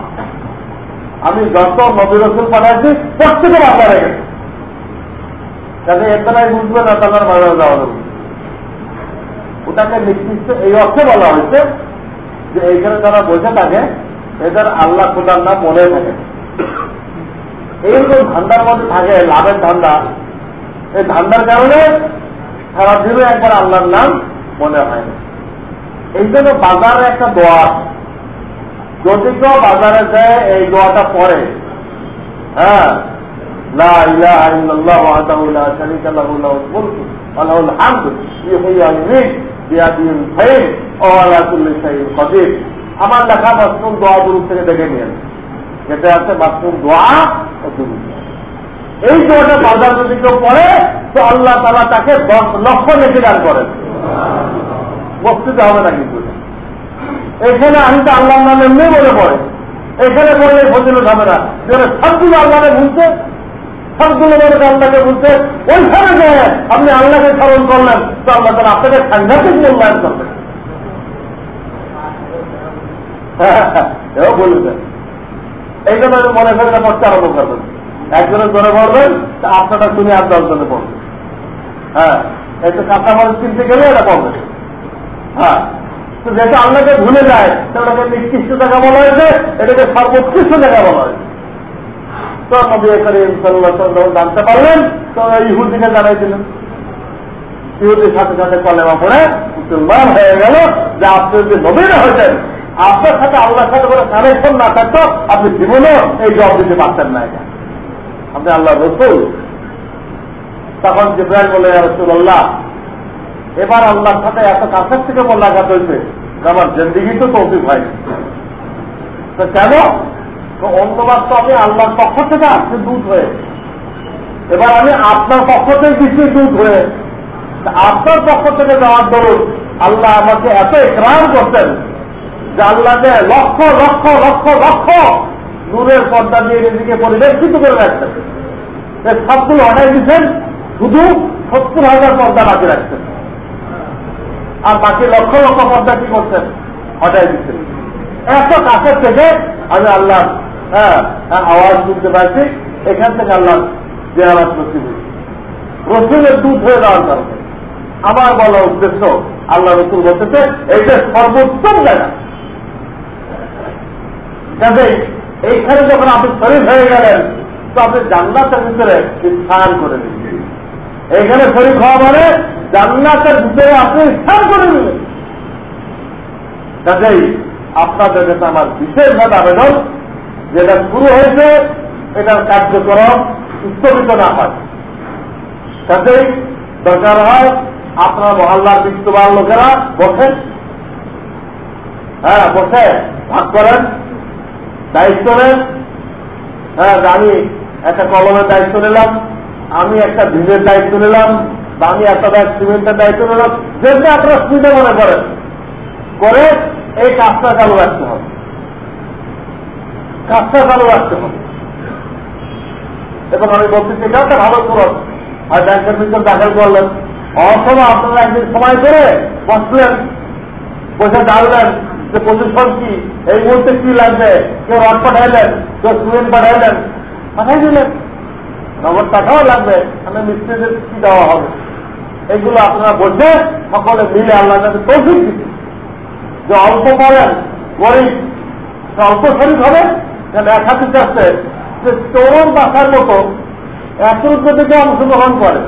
আমি যত নবী রসুল পাঠাইছি প্রত্যেকে বাজারে গেছে। যাতে একবেলায় বুঝবে না তাদের বাজারে যাওয়া যাবে ওটাকে নির্দিষ্ট এই অর্থে বলা হয়েছে যে এইখানে যারা বসে থাকে, এদের আল্লাহ খোদার নাম মনে থাকে। এইরকম ধান্দার মধ্যে থাকে, লাভের ধান্দা। এই ধান্দার কারণে সারাদিনও একবার আল্লাহর নাম মনে হয় না। এই জন্য বাজারে একটা দোয়া যদি কেউ বাজারে যায়, এই দোয়াটা পরে হ্যাঁ? আমার লেখা বাথরুম দোয়া দুরু থেকে দেখে নিয়েন। যেটা আছে বাথরুম দোয়া ও দুরু এই দোয়াটা বাজার যদি কেউ পড়ে, তো আল্লাহ তালা তাকে দশ লক্ষ নেকি দান করেন। বস্তিতে হবে না কিন্তু। এখানে আমি তো আল্লাহ নামে এমনি বলে পড়ে। এখানে পড়লে ফজিলত হবে না। যেটা সবগুলো আল্লাহকে ভুলছে সবগুলো মনে আল্লাহকে ভুলছে ওইখানে যে আপনি আল্লাহকে স্মরণ করলেন, তো আল্লাহ তারা আপনাকে সাংঘাতিক মূল্যায়ন করবেন এও বলেছেন এই জন্য মনে করি পড়তে আরম্ভ করবেন। একজনের জনে পড়বেন আপনারা শুনে আর দশজনে পড়বেন। হ্যাঁ এই তো কাঁচামাল কিনতে গেলে এটা পড়বে হ্যাঁ। যেটা আল্লাহকে ভুলে যায় সেটাকে নিকৃষ্ট টাকা বলা হয়েছে, এটাকে সর্বোৎকৃষ্ট টাকা বলা হয়েছে। হয়ে আপনি হয়েছেন আপনার সাথে আল্লাহর সাথে না আপনি এই জব দিতে পারতেন না আপনি আল্লাহ রসুল। তখন জিব্রাইল বলে রসুল্লাহ এবার আল্লাহর সাথে এত কাছের থেকে মোল্লাঘাত হয়েছে আমার জিন্দিগি তো তৌফিক হয়নি তো কেন? তো অন্ধবাদ তো আমি আল্লাহর পক্ষ থেকে আসছে দুধ হয়ে। এবার আমি আপনার পক্ষ থেকে কিছু দুধ হয়ে। আপনার পক্ষ থেকে যাওয়ার দরুন আল্লাহ আমাকে এত একরাম করতেন যে আল্লাহকে লক্ষ লক্ষ লক্ষ লক্ষ দূরের পর্দা দিয়ে নিজেকে পরিবেষ্টিত করে রাখতেন সবগুলো অর্ডার দিচ্ছেন শুধু সত্তর হাজার পর্দা বাকি রাখতেন আর বাকি লক্ষ লক্ষ পর্দা কি করছেন? হটাই দিচ্ছেন। এত কাছের থেকে আমি আল্লাহ হ্যাঁ আওয়াজ শুনতে পাচ্ছি এখান থেকে আল্লাহ যে আওয়াজ রসিদ রসুলের দুধ হয়ে যাওয়ার কারণে। আমার বলা উদ্দেশ্য, আল্লাহ রসুল বলতেছে, এইটা সর্বোত্তম জায়গা। কাজে এইখানে যখন আপনি শরীর হয়ে গেলেন, তো আপনি জান্নাতের ভিতরে স্থান করে দিচ্ছেন এইখানে শরীর হওয়া মানে জান্নাতের ভিতরে আপনি স্থান করে দিলেন কাজেই আপনাদের কাছে আমার বিশেষভাবে আবেদন, যেটা শুরু হয়েছে, এটার কার্যক্রম স্থগিত না হয়। কাজেই দরকার হয় আপনার মহল্লার বিত্তবান লোকেরা বসেন। হ্যাঁ বসে ভাগ করেন, দায়িত্ব নেন। হ্যাঁ আমি একটা কলমের দায়িত্ব নিলাম, আমি একটা ভিড়ের দায়িত্ব নিলাম আমি একটা ব্যাগ, সিমেন্টের দায়িত্ব নিলাম যেটা আপনারা সুবিধা মনে করেন করে এই কাজটা চালু রাখতে হবে। কাজটা চালু রাখতে হবে। এবং আমি বলতেছি এটা একটা ভালো খরচ আর ব্যাংকের ভিতর দাখিল করলেন। অসময় আপনারা একদিন সময় করে বসলেন, বসে দাঁড়লেন যে পজিশন কি, এই মুহূর্তে কি লাগবে, কেউ রড পাঠাইলেন, কেউ সিমেন্ট পাঠাইলেন, পাঠাই দিলেন। নগদ টাকাও লাগবে মানে মিস্ত্রিদের কি দেওয়া হবে। এগুলো আপনারা বসে সকলে মিলে আল্লাহ কাছে তৌফিক দিচ্ছেন যে অল্প করেন, গরিব অল্প শরীর হবে, যেন এক হাতে চাচ্ছে, যে তরুণ বাসার মতো এত দিকে অংশগ্রহণ করে।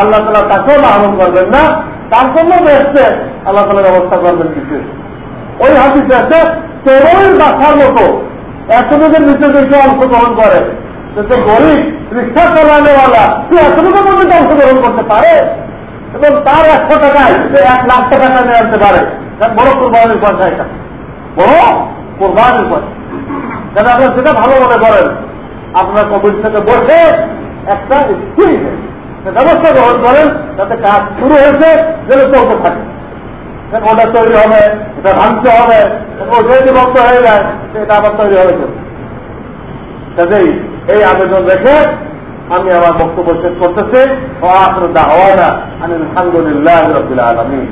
আল্লাহ তালা তাকেও লাভন করবেন না, তার জন্য বেসছে আল্লাহ তালা ব্যবস্থা করবেন কিছু ওই হাতিতে আছে তরুণ বাসার মতো এতটুকুর নিচে দিকে অংশগ্রহণ করে যে গরিব রিক্সা চালানোওয়ালা তুই এতটুকু পর্যন্ত অংশগ্রহণ করতে পারে? এবং তার একশো টাকায় সে এক লাখ টাকা নিয়ে আনতে পারে। বড় কোরবানির পয়সা এটা। বড় কোরবানির পয়সা যাতে আপনার সেটা ভালো মনে করেন। আপনার কবির থেকে বসে একটা স্কিল ব্যবস্থা গ্রহণ করেন, যাতে কাজ শুরু হয়েছে, যেন চলতে থাকে। ওটা তৈরি হবে, এটা ভাঙতে হবে, ওটা যদি বন্ধ হয়ে যায় এটা আবার তৈরি হবে। এই আবেদন রেখে আমি আমার বক্তব্য শেষ করতেছি। ও আপনার দাওয়ানা আমি আলহামদুলিল্লাহ রবিল আলমী